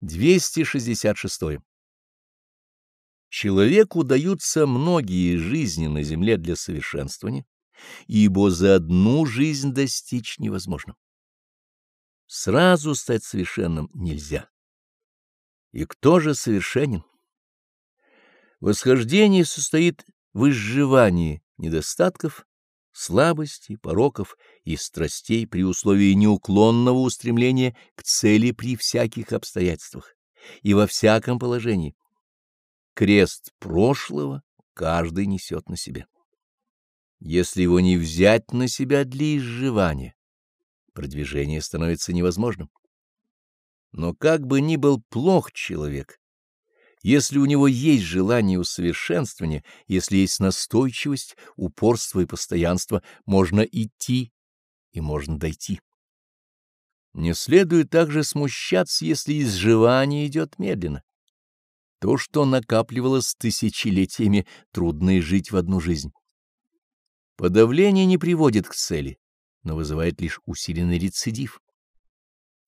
266. Человеку даются многие жизни на земле для совершенствования, ибо за одну жизнь достичь невозможно. Сразу стать совершенным нельзя. И кто же совершенен? Восхождение состоит в изживании недостатков, слабостей, пороков и страстей при условии неуклонного устремления к цели при всяких обстоятельствах и во всяком положении. Крест прошлого каждый несет на себе. Если его не взять на себя для изживания, продвижение становится невозможным. Но как бы ни был плох человек, если у него есть желание усовершенствования, если есть настойчивость, упорство и постоянство, можно идти и можно дойти. Не следует также смущаться, если изживание идет медленно. То, что накапливалось тысячелетиями, трудно и жить в одну жизнь. Подавление не приводит к цели, но вызывает лишь усиленный рецидив.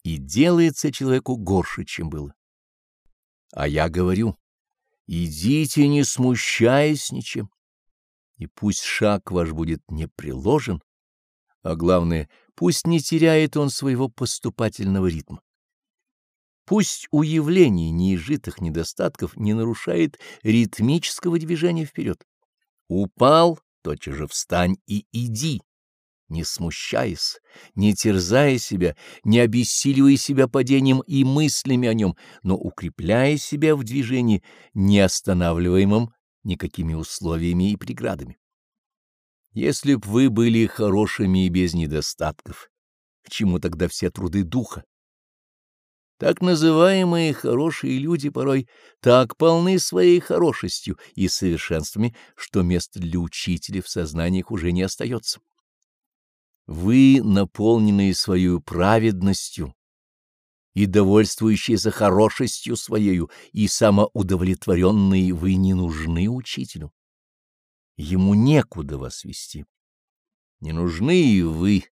И делается человеку горше, чем было. А я говорю, идите, не смущаясь ничем, и пусть шаг ваш будет не приложен, а главное, пусть не теряет он своего поступательного ритма. Пусть уявление неизжитых недостатков не нарушает ритмического движения вперед. Упал, тотчас же встань и иди не смущаясь, не терзая себя, не обессиливая себя падением и мыслями о нем, но укрепляя себя в движении, не останавливаемом никакими условиями и преградами. Если б вы были хорошими и без недостатков, к чему тогда все труды духа? Так называемые хорошие люди порой так полны своей хорошестью и совершенствами, что места для учителя в сознаниях уже не остается. Вы, наполненные свою праведностью и довольствующиеся хорошестью своею, и самоудовлетворенные, вы не нужны учителю. Ему некуда вас вести. Не нужны и вы,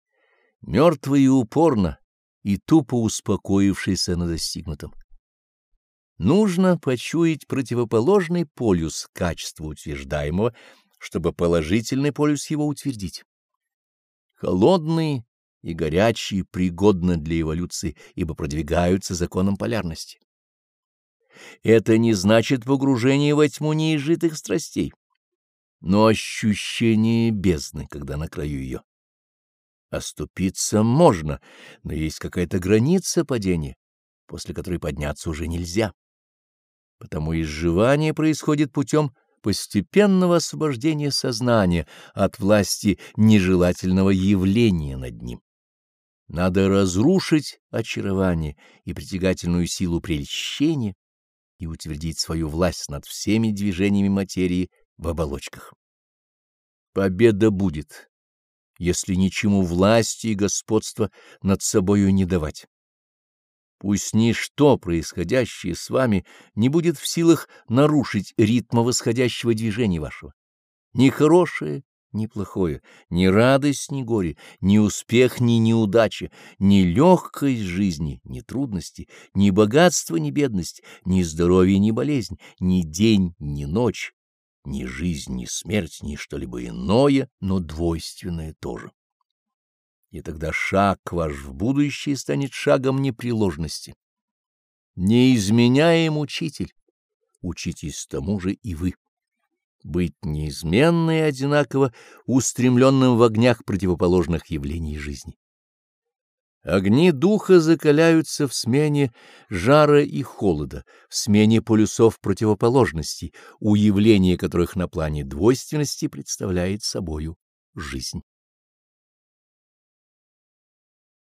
мертвые и упорно, и тупо успокоившиеся на достигнутом. Нужно почуять противоположный полюс качества утверждаемого, чтобы положительный полюс его утвердить холодные и горячие пригодны для эволюции, ибо продвигаются законом полярности. Это не значит погружение во тьму неизжитых страстей, но ощущение бездны, когда на краю ее. Оступиться можно, но есть какая-то граница падения, после которой подняться уже нельзя. Потому изживание происходит путем постепенного освобождения сознания от власти нежелательного явления над ним. Надо разрушить очарование и притягательную силу прельщения и утвердить свою власть над всеми движениями материи в оболочках. Победа будет, если ничему власти и господства над собою не давать. Пусть ничто, происходящее с вами, не будет в силах нарушить ритма восходящего движения вашего. Ни хорошее, ни плохое, ни радость, ни горе, ни успех, ни неудача, ни легкость жизни, ни трудности, ни богатство, ни бедность, ни здоровье, ни болезнь, ни день, ни ночь, ни жизнь, ни смерть, ни что-либо иное, но двойственное тоже и тогда шаг ваш в будущее станет шагом непреложности. Не изменяем учитель, учитесь тому же и вы. Быть неизменно и одинаково устремленным в огнях противоположных явлений жизни. Огни духа закаляются в смене жара и холода, в смене полюсов противоположностей, у явления которых на плане двойственности представляет собою жизнь.